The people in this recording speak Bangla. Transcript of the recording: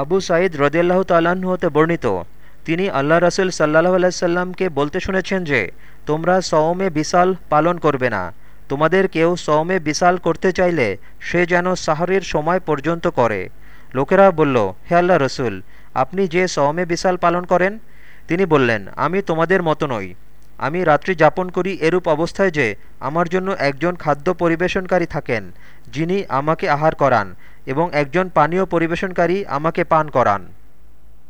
আবু সাঈদ রদিয়াল্লাহ তাল্লাহ্ন হতে বর্ণিত। তিনি আল্লাহ রসুল সাল্লাহ আলাইসাল্লামকে বলতে শুনেছেন যে, তোমরা সওমে বিশাল পালন করবে না। তোমাদের কেউ সওমে বিশাল করতে চাইলে সে যেন সাহরের সময় পর্যন্ত করে। লোকেরা বলল, হে আল্লাহ রসুল, আপনি যে সওমে বিশাল পালন করেন? তিনি বললেন, আমি তোমাদের মতো নই। আমি রাত্রি যাপন করি এরূপ অবস্থায় যে, আমার জন্য একজন খাদ্য পরিবেশনকারী থাকেন, যিনি আমাকে আহার করান। এবং একজন পানীয় পরিবেশনকারী আমাকে পান করান।